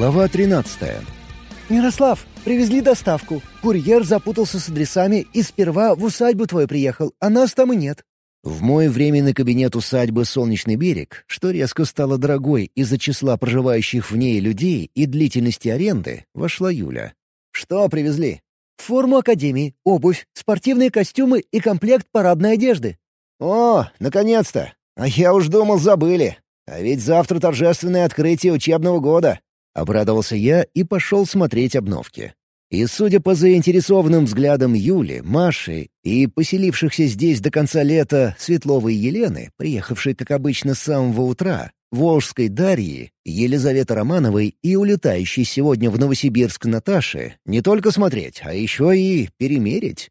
Глава 13. «Мирослав, привезли доставку. Курьер запутался с адресами и сперва в усадьбу твою приехал, а нас там и нет». В мой временный кабинет усадьбы «Солнечный берег», что резко стало дорогой из-за числа проживающих в ней людей и длительности аренды, вошла Юля. «Что привезли?» «Форму академии, обувь, спортивные костюмы и комплект парадной одежды». «О, наконец-то! А я уж думал, забыли. А ведь завтра торжественное открытие учебного года. Обрадовался я и пошел смотреть обновки. И, судя по заинтересованным взглядам Юли, Маши и поселившихся здесь до конца лета Светловой Елены, приехавшей, как обычно, с самого утра, Волжской Дарьи, Елизаветы Романовой и улетающей сегодня в Новосибирск Наташи, не только смотреть, а еще и перемерить.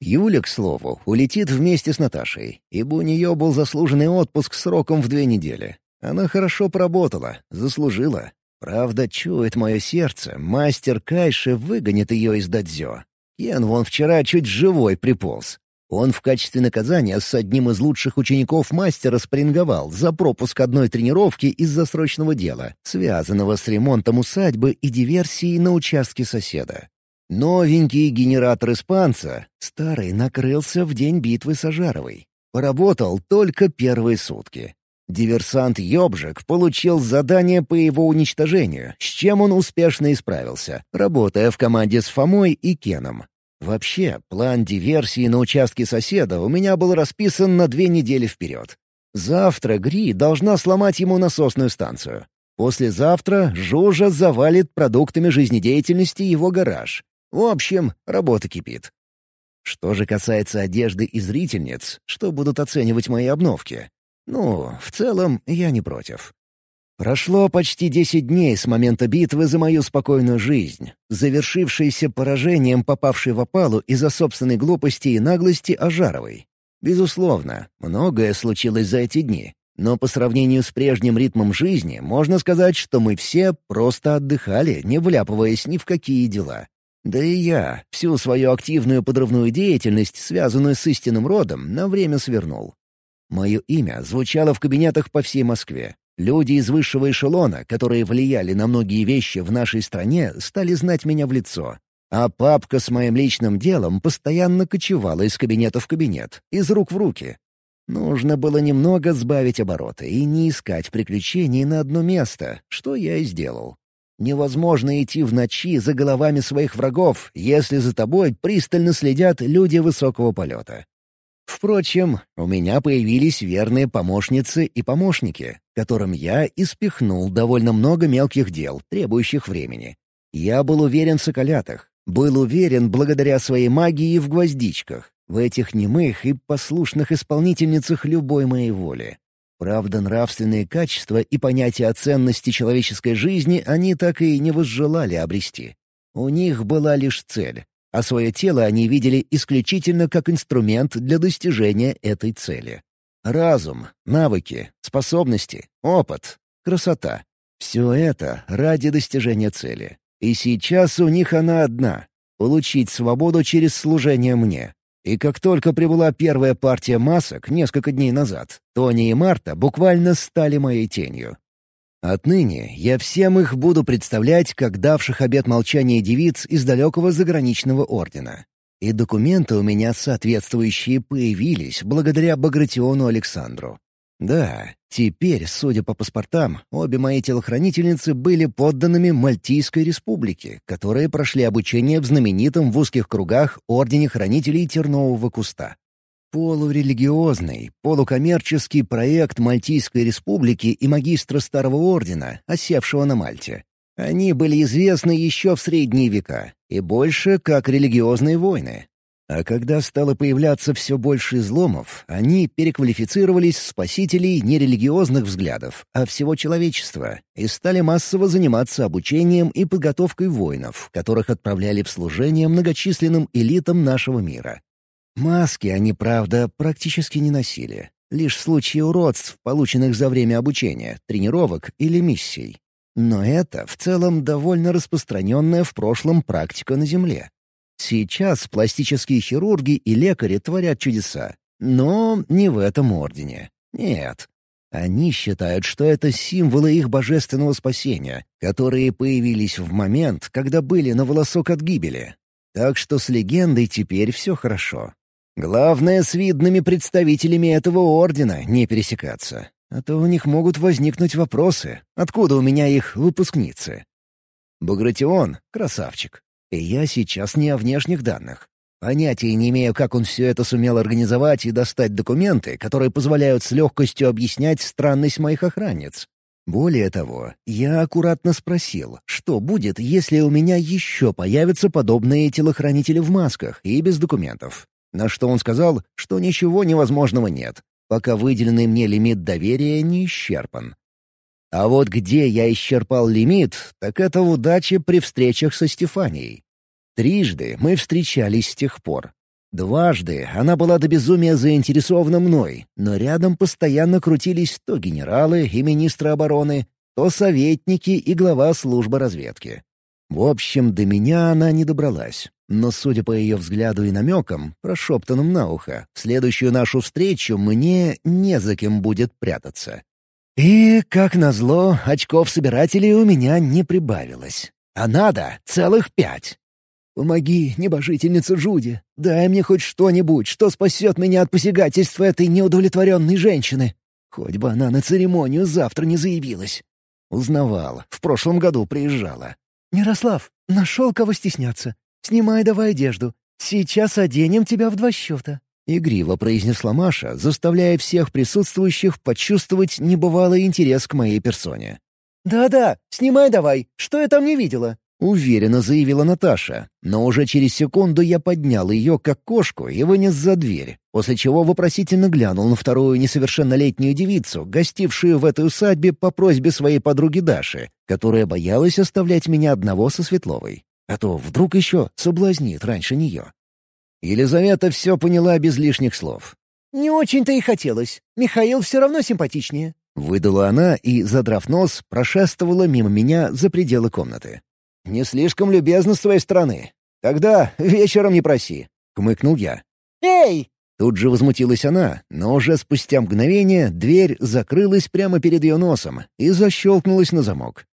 Юля, к слову, улетит вместе с Наташей, ибо у нее был заслуженный отпуск сроком в две недели. Она хорошо поработала, заслужила, Правда, чует мое сердце, мастер Кайши выгонит ее из дадзё. Кен вон вчера чуть живой приполз. Он в качестве наказания с одним из лучших учеников мастера спринговал за пропуск одной тренировки из-за срочного дела, связанного с ремонтом усадьбы и диверсией на участке соседа. Новенький генератор испанца, старый, накрылся в день битвы с Ажаровой. Поработал только первые сутки. Диверсант Ёбжик получил задание по его уничтожению, с чем он успешно исправился, работая в команде с Фомой и Кеном. Вообще, план диверсии на участке соседа у меня был расписан на две недели вперед. Завтра Гри должна сломать ему насосную станцию. Послезавтра Жужа завалит продуктами жизнедеятельности его гараж. В общем, работа кипит. Что же касается одежды и зрительниц, что будут оценивать мои обновки, ну, в целом, я не против. Прошло почти десять дней с момента битвы за мою спокойную жизнь, завершившейся поражением попавшей в опалу из-за собственной глупости и наглости Ажаровой. Безусловно, многое случилось за эти дни, но по сравнению с прежним ритмом жизни можно сказать, что мы все просто отдыхали, не вляпываясь ни в какие дела. Да и я всю свою активную подрывную деятельность, связанную с истинным родом, на время свернул. Мое имя звучало в кабинетах по всей Москве. Люди из высшего эшелона, которые влияли на многие вещи в нашей стране, стали знать меня в лицо. А папка с моим личным делом постоянно кочевала из кабинета в кабинет, из рук в руки. Нужно было немного сбавить обороты и не искать приключений на одно место, что я и сделал. Невозможно идти в ночи за головами своих врагов, если за тобой пристально следят люди высокого полета. Впрочем, у меня появились верные помощницы и помощники, которым я испихнул довольно много мелких дел, требующих времени. Я был уверен в соколятах, был уверен благодаря своей магии в гвоздичках, в этих немых и послушных исполнительницах любой моей воли. Правда, нравственные качества и понятие о ценности человеческой жизни они так и не возжелали обрести. У них была лишь цель а свое тело они видели исключительно как инструмент для достижения этой цели. Разум, навыки, способности, опыт, красота — все это ради достижения цели. И сейчас у них она одна — получить свободу через служение мне. И как только прибыла первая партия масок несколько дней назад, Тони и Марта буквально стали моей тенью. Отныне я всем их буду представлять как давших обет молчания девиц из далекого заграничного ордена. И документы у меня соответствующие появились благодаря Багратиону Александру. Да, теперь, судя по паспортам, обе мои телохранительницы были подданными Мальтийской республики, которые прошли обучение в знаменитом в узких кругах Ордене Хранителей Тернового Куста. Полурелигиозный, полукоммерческий проект Мальтийской республики и магистра Старого Ордена, осевшего на Мальте. Они были известны еще в средние века, и больше как религиозные войны. А когда стало появляться все больше изломов, они переквалифицировались в спасителей нерелигиозных взглядов, а всего человечества, и стали массово заниматься обучением и подготовкой воинов, которых отправляли в служение многочисленным элитам нашего мира. Маски они, правда, практически не носили. Лишь в случае уродств, полученных за время обучения, тренировок или миссий. Но это, в целом, довольно распространенная в прошлом практика на Земле. Сейчас пластические хирурги и лекари творят чудеса. Но не в этом ордене. Нет. Они считают, что это символы их божественного спасения, которые появились в момент, когда были на волосок от гибели. Так что с легендой теперь все хорошо. Главное, с видными представителями этого ордена не пересекаться. А то у них могут возникнуть вопросы, откуда у меня их выпускницы. Багратион — красавчик. И я сейчас не о внешних данных. Понятия не имею, как он все это сумел организовать и достать документы, которые позволяют с легкостью объяснять странность моих охранниц. Более того, я аккуратно спросил, что будет, если у меня еще появятся подобные телохранители в масках и без документов. На что он сказал, что ничего невозможного нет, пока выделенный мне лимит доверия не исчерпан. А вот где я исчерпал лимит, так это в удаче при встречах со Стефанией. Трижды мы встречались с тех пор. Дважды она была до безумия заинтересована мной, но рядом постоянно крутились то генералы и министры обороны, то советники и глава службы разведки. В общем, до меня она не добралась, но, судя по ее взгляду и намекам, прошептанным на ухо, в следующую нашу встречу мне не за кем будет прятаться. И, как назло, очков собирателей у меня не прибавилось. А надо целых пять. «Помоги, небожительница Жуди. Дай мне хоть что-нибудь, что спасет меня от посягательства этой неудовлетворенной женщины. Хоть бы она на церемонию завтра не заявилась». Узнавал. В прошлом году приезжала. «Мирослав, нашел кого стесняться. Снимай давай одежду. Сейчас оденем тебя в два счета». Игриво произнесла Маша, заставляя всех присутствующих почувствовать небывалый интерес к моей персоне. «Да-да, снимай давай. Что я там не видела?» Уверенно заявила Наташа, но уже через секунду я поднял ее как кошку и вынес за дверь, после чего вопросительно глянул на вторую несовершеннолетнюю девицу, гостившую в этой усадьбе по просьбе своей подруги Даши, которая боялась оставлять меня одного со Светловой. А то вдруг еще соблазнит раньше нее. Елизавета все поняла без лишних слов. «Не очень-то и хотелось. Михаил все равно симпатичнее». Выдала она и, задрав нос, прошествовала мимо меня за пределы комнаты. «Не слишком любезно с твоей стороны. Тогда вечером не проси», — хмыкнул я. «Эй!» Тут же возмутилась она, но уже спустя мгновение дверь закрылась прямо перед ее носом и защелкнулась на замок.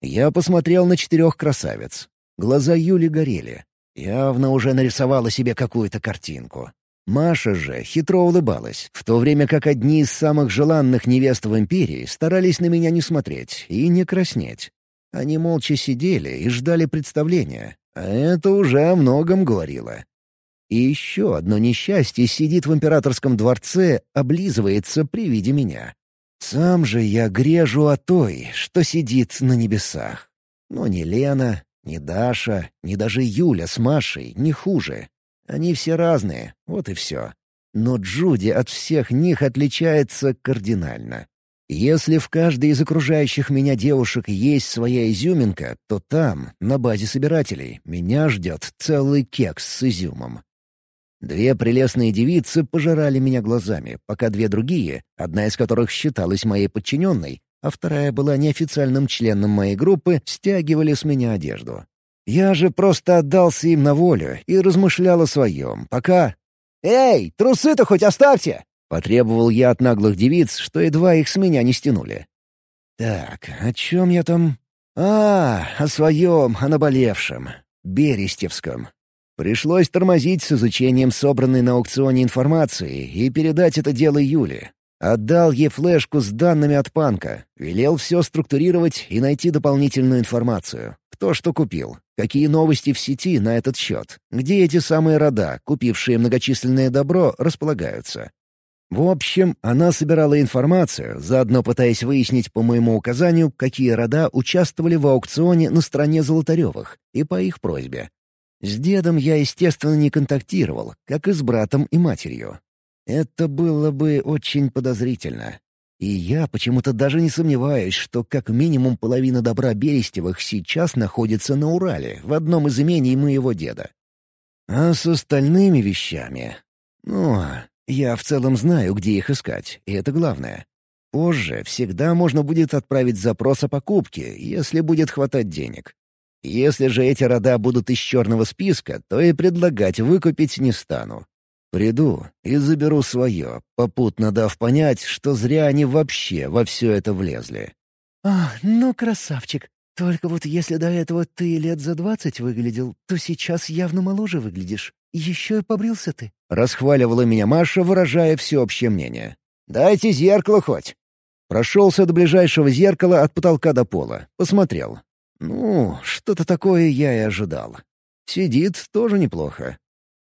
Я посмотрел на четырех красавиц. Глаза Юли горели. Явно уже нарисовала себе какую-то картинку. Маша же хитро улыбалась, в то время как одни из самых желанных невест в Империи старались на меня не смотреть и не краснеть. Они молча сидели и ждали представления, а это уже о многом говорило. И еще одно несчастье сидит в императорском дворце, облизывается при виде меня. Сам же я грежу о той, что сидит на небесах. Но ни Лена, ни Даша, ни даже Юля с Машей не хуже. Они все разные, вот и все. Но Джуди от всех них отличается кардинально. Если в каждой из окружающих меня девушек есть своя изюминка, то там, на базе собирателей, меня ждет целый кекс с изюмом. Две прелестные девицы пожирали меня глазами, пока две другие, одна из которых считалась моей подчиненной, а вторая была неофициальным членом моей группы, стягивали с меня одежду. Я же просто отдался им на волю и размышлял о своем, пока... «Эй, трусы-то хоть оставьте!» Потребовал я от наглых девиц, что едва их с меня не стянули. «Так, о чем я там?» «А, о своем, о наболевшем. Берестевском. Пришлось тормозить с изучением собранной на аукционе информации и передать это дело Юле. Отдал ей флешку с данными от Панка, велел все структурировать и найти дополнительную информацию. Кто что купил, какие новости в сети на этот счет, где эти самые рода, купившие многочисленное добро, располагаются. В общем, она собирала информацию, заодно пытаясь выяснить по моему указанию, какие рода участвовали в аукционе на стороне Золотаревых, и по их просьбе. С дедом я, естественно, не контактировал, как и с братом и матерью. Это было бы очень подозрительно. И я почему-то даже не сомневаюсь, что как минимум половина добра Берестевых сейчас находится на Урале, в одном из имений моего деда. А с остальными вещами... Ну, я в целом знаю, где их искать, и это главное. Позже всегда можно будет отправить запрос о покупке, если будет хватать денег. Если же эти рода будут из черного списка, то и предлагать выкупить не стану. Приду и заберу свое, попутно дав понять, что зря они вообще во все это влезли. «А, ну, красавчик. Только вот если до этого ты лет за двадцать выглядел, то сейчас явно моложе выглядишь. Еще и побрился ты». Расхваливала меня Маша, выражая всеобщее мнение. «Дайте зеркало хоть». Прошелся до ближайшего зеркала от потолка до пола. Посмотрел. Ну, что-то такое я и ожидал. Сидит тоже неплохо.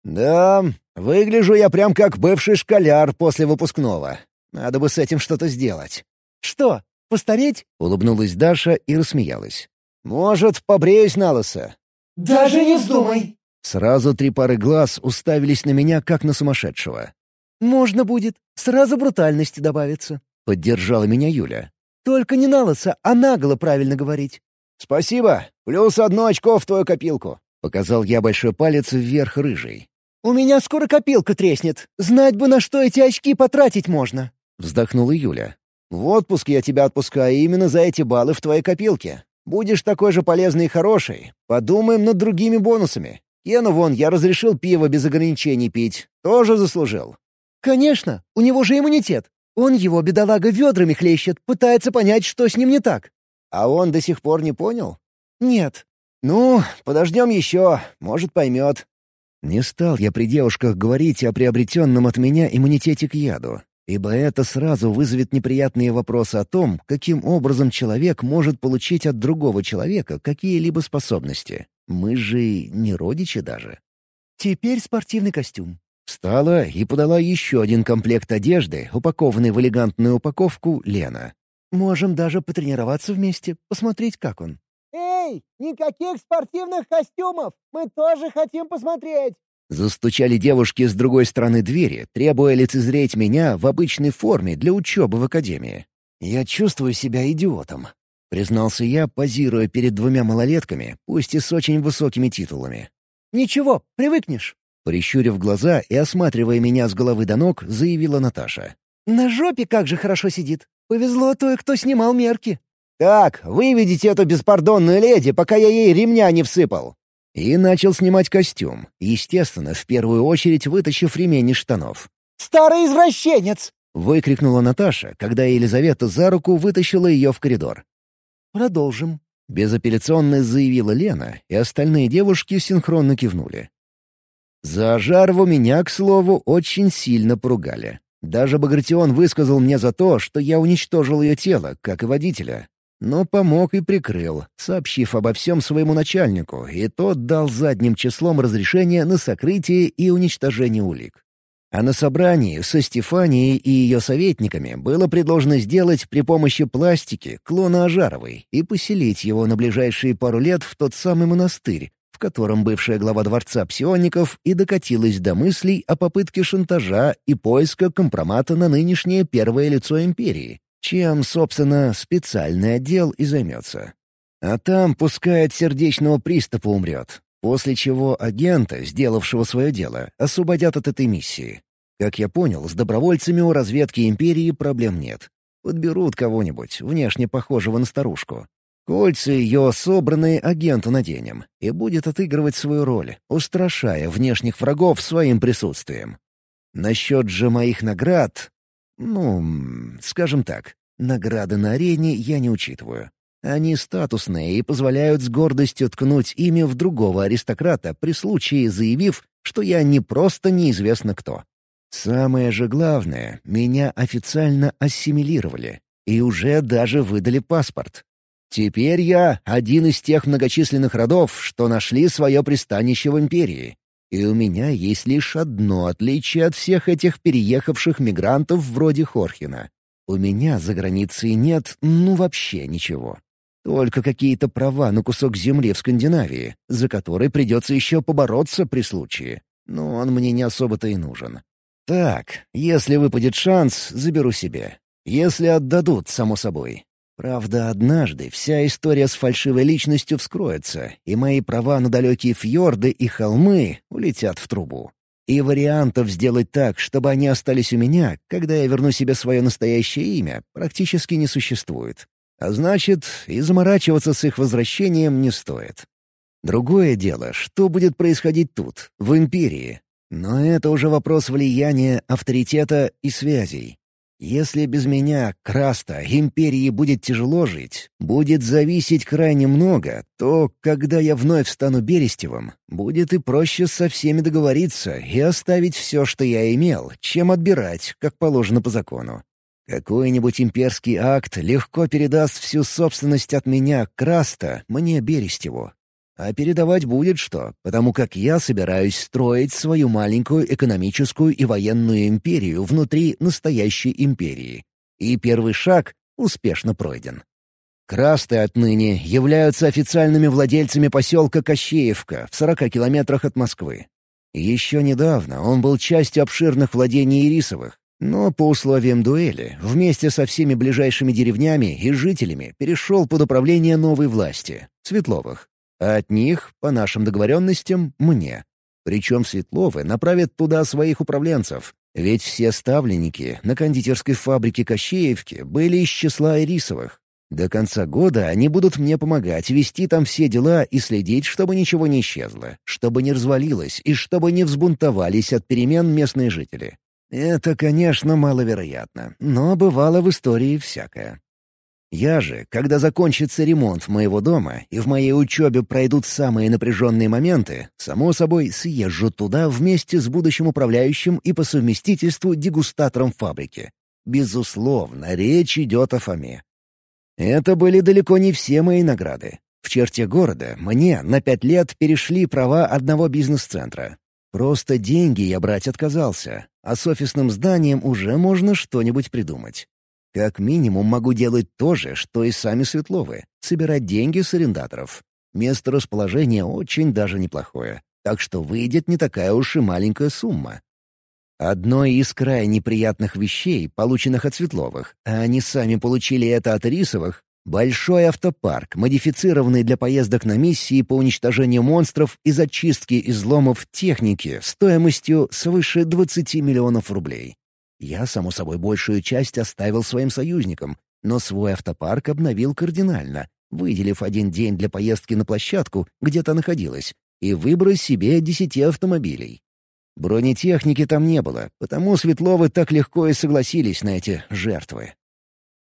«Да, выгляжу я прям как бывший школяр после выпускного. Надо бы с этим что-то сделать». «Что, постареть?» — улыбнулась Даша и рассмеялась. «Может, побреюсь на лысо?» «Даже не вздумай!» Сразу три пары глаз уставились на меня, как на сумасшедшего. «Можно будет. Сразу брутальности добавится», — поддержала меня Юля. «Только не на лысо, а наголо правильно говорить». «Спасибо. Плюс одно очко в твою копилку», — показал я большой палец вверх рыжий. «У меня скоро копилка треснет. Знать бы, на что эти очки потратить можно», — вздохнула Юля. «В отпуск я тебя отпускаю именно за эти баллы в твоей копилке. Будешь такой же полезный и хороший. Подумаем над другими бонусами. Кену вон я разрешил пиво без ограничений пить. Тоже заслужил». «Конечно. У него же иммунитет. Он его, бедолага, ведрами хлещет, пытается понять, что с ним не так». «А он до сих пор не понял?» «Нет». «Ну, подождем еще. Может, поймет». Не стал я при девушках говорить о приобретенном от меня иммунитете к яду ибо это сразу вызовет неприятные вопросы о том, каким образом человек может получить от другого человека какие-либо способности. Мы же не родичи даже. «Теперь спортивный костюм». Встала и подала еще один комплект одежды, упакованный в элегантную упаковку, Лена. «Можем даже потренироваться вместе, посмотреть, как он». «Эй, никаких спортивных костюмов! Мы тоже хотим посмотреть!» Застучали девушки с другой стороны двери, требуя лицезреть меня в обычной форме для учебы в академии. «Я чувствую себя идиотом», — признался я, позируя перед двумя малолетками, пусть и с очень высокими титулами. «Ничего, привыкнешь», — прищурив глаза и осматривая меня с головы до ног, заявила Наташа. «На жопе как же хорошо сидит. Повезло той, кто снимал мерки». «Так, выведите эту беспардонную леди, пока я ей ремня не всыпал», и начал снимать костюм, естественно, в первую очередь вытащив ремень из штанов. «Старый извращенец!» — выкрикнула Наташа, когда Елизавета за руку вытащила ее в коридор. «Продолжим», — безапелляционно заявила Лена, и остальные девушки синхронно кивнули. За Жарову меня, к слову, очень сильно поругали. Даже Багратион высказал мне за то, что я уничтожил ее тело, как и водителя, но помог и прикрыл, сообщив обо всем своему начальнику, и тот дал задним числом разрешение на сокрытие и уничтожение улик. А на собрании со Стефанией и ее советниками было предложено сделать при помощи пластики клона Ажаровой и поселить его на ближайшие пару лет в тот самый монастырь, в котором бывшая глава дворца псиоников и докатилась до мыслей о попытке шантажа и поиска компромата на нынешнее первое лицо империи, чем, собственно, специальный отдел и займется. А там пускай от сердечного приступа умрет, после чего агента, сделавшего свое дело, освободят от этой миссии. Как я понял, с добровольцами у разведки Империи проблем нет. Подберут кого-нибудь, внешне похожего на старушку. Кольца ее собранные агенту наденем, и будет отыгрывать свою роль, устрашая внешних врагов своим присутствием. Насчет же моих наград ну, скажем так, награды на арене я не учитываю. Они статусные и позволяют с гордостью ткнуть ими в другого аристократа при случае заявив, что я не просто неизвестно кто. Самое же главное, меня официально ассимилировали и уже даже выдали паспорт. Теперь я один из тех многочисленных родов, что нашли свое пристанище в империи. И у меня есть лишь одно отличие от всех этих переехавших мигрантов вроде Хорхина. У меня за границей нет, ну вообще ничего. Только какие-то права на кусок земли в Скандинавии, за который придется еще побороться при случае. Но он мне не особо-то и нужен. Так, если выпадет шанс, заберу себе. Если отдадут, само собой. Правда, однажды вся история с фальшивой личностью вскроется, и мои права на далекие фьорды и холмы улетят в трубу. И вариантов сделать так, чтобы они остались у меня, когда я верну себе свое настоящее имя, практически не существует. А значит, и заморачиваться с их возвращением не стоит. Другое дело, что будет происходить тут, в Империи. Но это уже вопрос влияния, авторитета и связей. Если без меня, Краста, империи будет тяжело жить, будет зависеть крайне много, то, когда я вновь стану Берестевым, будет и проще со всеми договориться и оставить все, что я имел, чем отбирать, как положено по закону. Какой-нибудь имперский акт легко передаст всю собственность от меня, Краста, мне Берестеву, а передавать будет что, потому как я собираюсь строить свою маленькую экономическую и военную империю внутри настоящей империи. И первый шаг успешно пройден. Красты отныне являются официальными владельцами поселка Кощеевка в 40 километрах от Москвы. Еще недавно он был частью обширных владений Ирисовых, но по условиям дуэли вместе со всеми ближайшими деревнями и жителями перешел под управление новой власти — Светловых, а от них, по нашим договоренностям, мне. Причем Светловы направят туда своих управленцев, ведь все ставленники на кондитерской фабрике Кощеевки были из числа Ирисовых. До конца года они будут мне помогать вести там все дела и следить, чтобы ничего не исчезло, чтобы не развалилось и чтобы не взбунтовались от перемен местные жители. Это, конечно, маловероятно, но бывало в истории всякое. Я же, когда закончится ремонт моего дома и в моей учебе пройдут самые напряженные моменты, само собой съезжу туда вместе с будущим управляющим и по совместительству дегустатором фабрики. Безусловно, речь идет о Фоме. Это были далеко не все мои награды. В черте города мне на пять лет перешли права одного бизнес-центра. Просто деньги я брать отказался, а с офисным зданием уже можно что-нибудь придумать. Как минимум могу делать то же, что и сами Светловы — собирать деньги с арендаторов. Место расположения очень даже неплохое, так что выйдет не такая уж и маленькая сумма. Одной из крайне неприятных вещей, полученных от Светловых, а они сами получили это от Рисовых, большой автопарк, модифицированный для поездок на миссии по уничтожению монстров и зачистки изломов техники стоимостью свыше 20 миллионов рублей. Я, само собой, большую часть оставил своим союзникам, но свой автопарк обновил кардинально, выделив один день для поездки на площадку, где то находилась, и выбрав себе десяти автомобилей. Бронетехники там не было, потому Светловы так легко и согласились на эти жертвы.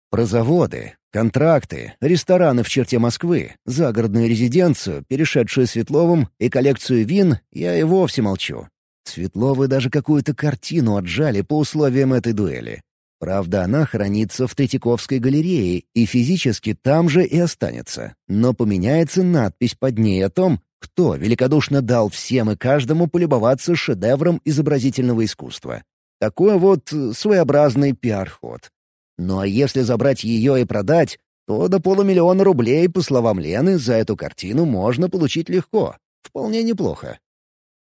Про заводы, контракты, рестораны в черте Москвы, загородную резиденцию, перешедшую Светловым, и коллекцию вин я и вовсе молчу. Светловы даже какую-то картину отжали по условиям этой дуэли. Правда, она хранится в Третьяковской галерее и физически там же и останется. Но поменяется надпись под ней о том, кто великодушно дал всем и каждому полюбоваться шедевром изобразительного искусства. Такой вот своеобразный пиар-ход. Ну а если забрать ее и продать, то до полумиллиона рублей, по словам Лены, за эту картину можно получить легко. Вполне неплохо.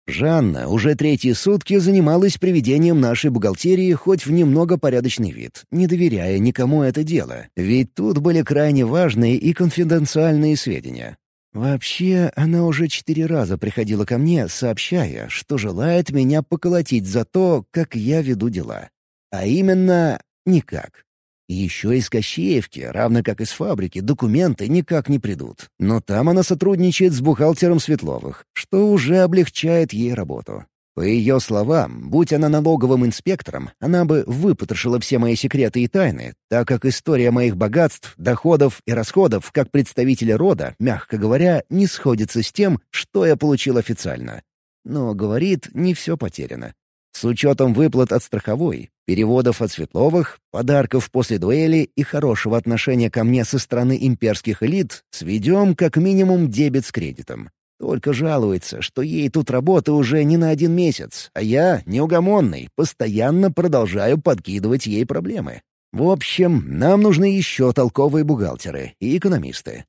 Жанна уже третьи сутки занималась приведением нашей бухгалтерии хоть в немного порядочный вид, не доверяя никому это дело, ведь тут были крайне важные и конфиденциальные сведения. Вообще, она уже четыре раза приходила ко мне, сообщая, что желает меня поколотить за то, как я веду дела. А именно, никак. Еще из Кощеевки, равно как из фабрики, документы никак не придут. Но там она сотрудничает с бухгалтером Светловых, что уже облегчает ей работу. По ее словам, будь она налоговым инспектором, она бы выпотрошила все мои секреты и тайны, так как история моих богатств, доходов и расходов как представителя рода, мягко говоря, не сходится с тем, что я получил официально. Но, говорит, не все потеряно. С учетом выплат от страховой, переводов от Светловых, подарков после дуэли и хорошего отношения ко мне со стороны имперских элит, сведем как минимум дебет с кредитом. Только жалуется, что ей тут работа уже не на один месяц, а я, неугомонный, постоянно продолжаю подкидывать ей проблемы. В общем, нам нужны еще толковые бухгалтеры и экономисты.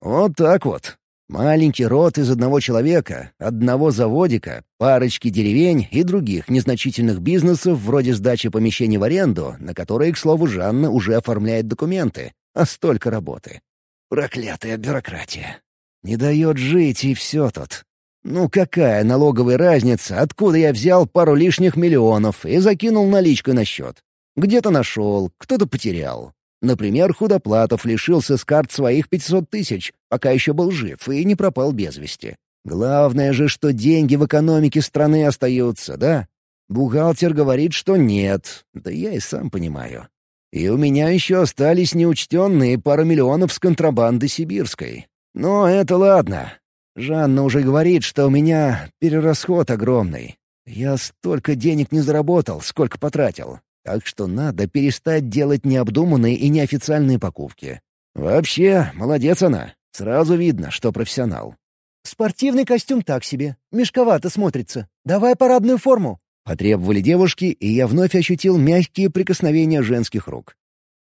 Вот так вот. Маленький род из одного человека, одного заводика, парочки деревень и других незначительных бизнесов вроде сдачи помещений в аренду, на которые, к слову, Жанна уже оформляет документы. А столько работы. Проклятая бюрократия. Не дает жить, и все тут. Ну какая налоговая разница, откуда я взял пару лишних миллионов и закинул наличкой на счет? Где-то нашел, кто-то потерял. Например, Худоплатов лишился с карт своих 500 тысяч, пока еще был жив и не пропал без вести. Главное же, что деньги в экономике страны остаются, да? Бухгалтер говорит, что нет, да я и сам понимаю. И у меня еще остались неучтенные пара миллионов с контрабанды сибирской. Но это ладно. Жанна уже говорит, что у меня перерасход огромный. Я столько денег не заработал, сколько потратил. Так что надо перестать делать необдуманные и неофициальные покупки. Вообще, молодец она. Сразу видно, что профессионал. «Спортивный костюм так себе. Мешковато смотрится. Давай парадную форму». Потребовали девушки, и я вновь ощутил мягкие прикосновения женских рук.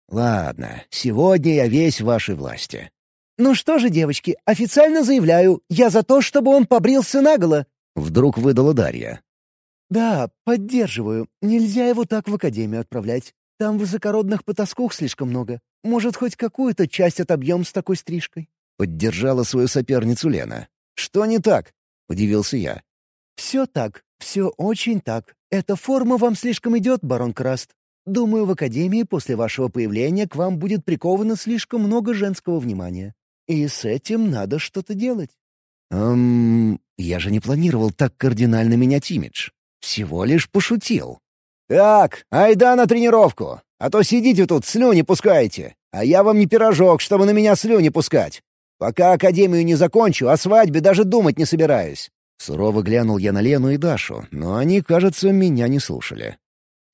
«Ладно, сегодня я весь в вашей власти». «Ну что же, девочки, официально заявляю, я за то, чтобы он побрился наголо», — вдруг выдала Дарья. «Да, поддерживаю. Нельзя его так в академию отправлять. Там высокородных потаскух слишком много. Может, хоть какую-то часть отобьем с такой стрижкой?» Поддержала свою соперницу Лена. «Что не так?» — удивился я. «Все так. Все очень так. Эта форма вам слишком идет, барон Краст. Думаю, в Академии после вашего появления к вам будет приковано слишком много женского внимания. И с этим надо что-то делать». «Эм, я же не планировал так кардинально менять имидж. Всего лишь пошутил». «Так, айда на тренировку, а то сидите тут, слюни пускаете, а я вам не пирожок, чтобы на меня слюни пускать. Пока академию не закончу, о свадьбе даже думать не собираюсь». Сурово глянул я на Лену и Дашу, но они, кажется, меня не слушали.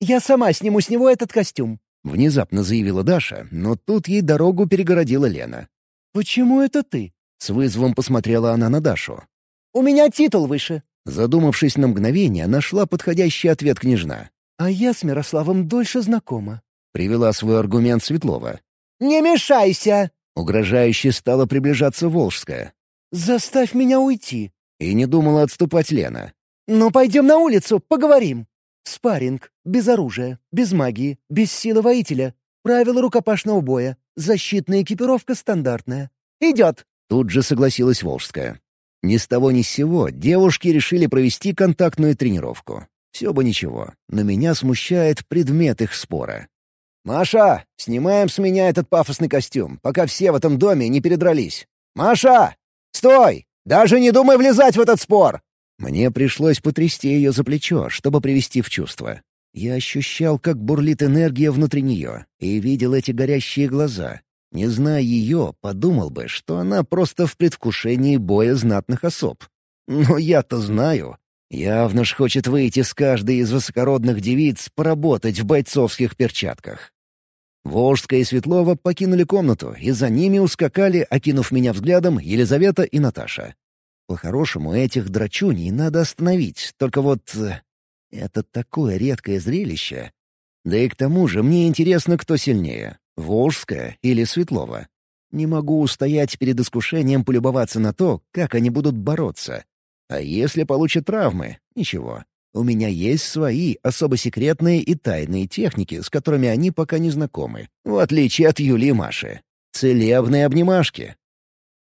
«Я сама сниму с него этот костюм», — внезапно заявила Даша, но тут ей дорогу перегородила Лена. «Почему это ты?» — с вызовом посмотрела она на Дашу. «У меня титул выше». Задумавшись на мгновение, нашла подходящий ответ княжна. «А я с Мирославом дольше знакома», — привела свой аргумент Светлова. «Не мешайся!» Угрожающе стала приближаться Волжская. «Заставь меня уйти!» И не думала отступать Лена. «Ну, пойдем на улицу, поговорим!» Спарринг, без оружия, без магии, без силы воителя. Правила рукопашного боя, защитная экипировка стандартная. Идет!» Тут же согласилась Волжская. Ни с того ни с сего девушки решили провести контактную тренировку. Все бы ничего, но меня смущает предмет их спора. «Маша, снимаем с меня этот пафосный костюм, пока все в этом доме не передрались. Маша! Стой! Даже не думай влезать в этот спор!» Мне пришлось потрясти ее за плечо, чтобы привести в чувство. Я ощущал, как бурлит энергия внутри нее, и видел эти горящие глаза. Не зная ее, подумал бы, что она просто в предвкушении боя знатных особ. Но я-то знаю. Явно ж хочет выйти с каждой из высокородных девиц поработать в бойцовских перчатках. Волжская и Светлова покинули комнату, и за ними ускакали, окинув меня взглядом, Елизавета и Наташа. По-хорошему, этих драчуней надо остановить, только вот... Э, это такое редкое зрелище. Да и к тому же мне интересно, кто сильнее — Волжская или Светлова. Не могу устоять перед искушением полюбоваться на то, как они будут бороться. А если получат травмы — ничего. У меня есть свои особо секретные и тайные техники, с которыми они пока не знакомы, в отличие от Юли и Маши. Целебные обнимашки.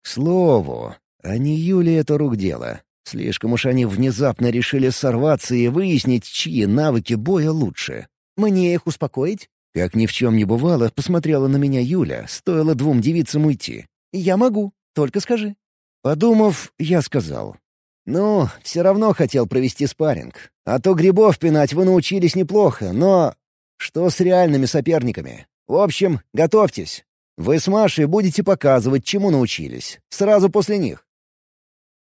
К слову, а не Юли это рук дело. Слишком уж они внезапно решили сорваться и выяснить, чьи навыки боя лучше. «Мне их успокоить?» Как ни в чем не бывало, посмотрела на меня Юля, стоило двум девицам уйти. «Я могу, только скажи». Подумав, я сказал. «Ну, все равно хотел провести спарринг. А то грибов пинать вы научились неплохо, но... Что с реальными соперниками? В общем, готовьтесь. Вы с Машей будете показывать, чему научились. Сразу после них.